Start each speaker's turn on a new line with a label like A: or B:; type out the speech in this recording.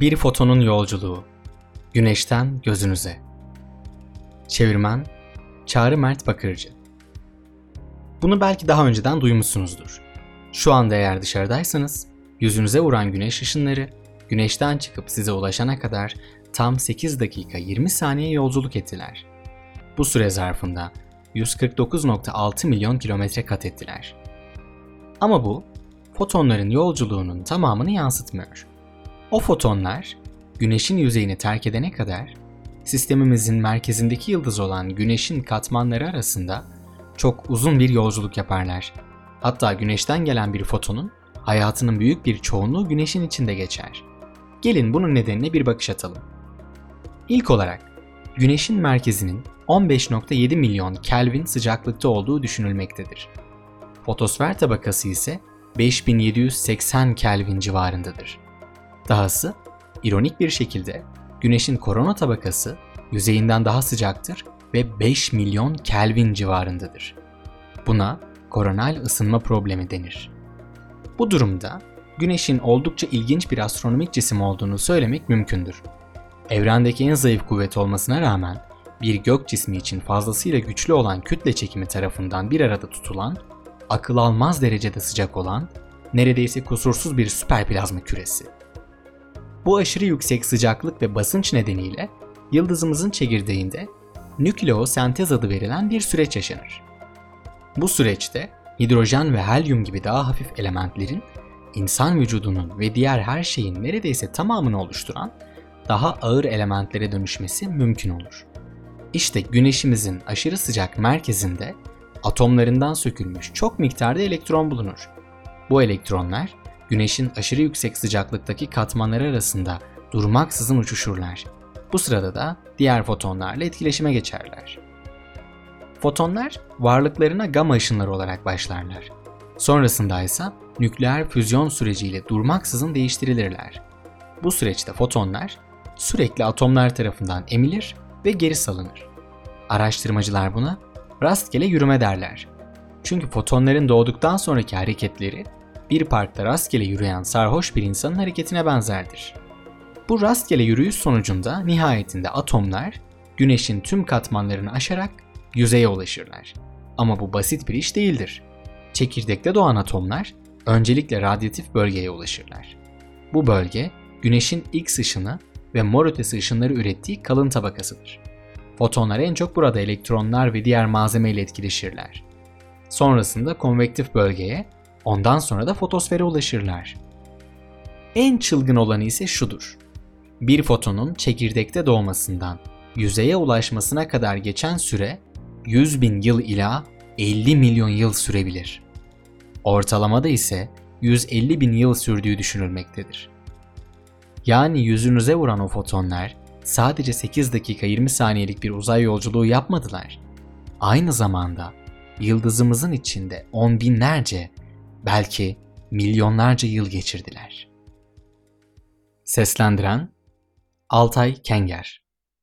A: Bir fotonun yolculuğu. Güneşten gözünüze. Çevirmen Çağrı Mert Bakırcı. Bunu belki daha önceden duymuşsunuzdur. Şu anda eğer dışarıdaysanız yüzünüze vuran güneş ışınları güneşten çıkıp size ulaşana kadar tam 8 dakika 20 saniye yolculuk ettiler. Bu süre zarfında 149.6 milyon kilometre kat ettiler. Ama bu fotonların yolculuğunun tamamını yansıtmıyor. O fotonlar Güneşin yüzeyini terk edene kadar sistemimizin merkezindeki yıldız olan Güneş'in katmanları arasında çok uzun bir yolculuk yaparlar. Hatta Güneş'ten gelen bir fotonun hayatının büyük bir çoğunluğu Güneş'in içinde geçer. Gelin bunun nedenine bir bakış atalım. İlk olarak Güneş'in merkezinin 15.7 milyon Kelvin sıcaklıkta olduğu düşünülmektedir. Fotosfer tabakası ise 5780 Kelvin civarındadır. Dahası ironik bir şekilde Güneş'in korona tabakası yüzeyinden daha sıcaktır ve 5 milyon Kelvin civarındadır. Buna koronal ısınma problemi denir. Bu durumda Güneş'in oldukça ilginç bir astronomik cisim olduğunu söylemek mümkündür. Evrendeki en zayıf kuvvet olmasına rağmen bir gök cismi için fazlasıyla güçlü olan kütle çekimi tarafından bir arada tutulan, akıl almaz derecede sıcak olan, neredeyse kusursuz bir süper plazma küresi. Bu aşırı yüksek sıcaklık ve basınç nedeniyle yıldızımızın çekirdeğinde nükleosentez adı verilen bir süreç yaşanır. Bu süreçte hidrojen ve helyum gibi daha hafif elementlerin insan vücudunun ve diğer her şeyin neredeyse tamamını oluşturan daha ağır elementlere dönüşmesi mümkün olur. İşte güneşimizin aşırı sıcak merkezinde atomlarından sökülmüş çok miktarda elektron bulunur. Bu elektronlar güneşin aşırı yüksek sıcaklıktaki katmanları arasında durmaksızın uçuşurlar. Bu sırada da diğer fotonlarla etkileşime geçerler. Fotonlar varlıklarına gama ışınları olarak başlarlar. Sonrasında ise nükleer füzyon süreciyle durmaksızın değiştirilirler. Bu süreçte fotonlar sürekli atomlar tarafından emilir ve geri salınır. Araştırmacılar buna rastgele yürüme derler. Çünkü fotonların doğduktan sonraki hareketleri bir parkta rastgele yürüyen sarhoş bir insanın hareketine benzerdir. Bu rastgele yürüyüş sonucunda nihayetinde atomlar güneşin tüm katmanlarını aşarak yüzeye ulaşırlar. Ama bu basit bir iş değildir. Çekirdekte doğan atomlar öncelikle radyatif bölgeye ulaşırlar. Bu bölge güneşin X ışını ve mor ötesi ışınları ürettiği kalın tabakasıdır. Fotonlar en çok burada elektronlar ve diğer malzeme ile etkileşirler. Sonrasında konvektif bölgeye Ondan sonra da fotosfere ulaşırlar. En çılgın olanı ise şudur. Bir fotonun çekirdekte doğmasından yüzeye ulaşmasına kadar geçen süre 100 bin yıl ila 50 milyon yıl sürebilir. Ortalamada ise 150 bin yıl sürdüğü düşünülmektedir. Yani yüzünüze vuran o fotonlar sadece 8 dakika 20 saniyelik bir uzay yolculuğu yapmadılar. Aynı zamanda yıldızımızın içinde on binlerce belki milyonlarca yıl geçirdiler. Seslendiren Altay Kenger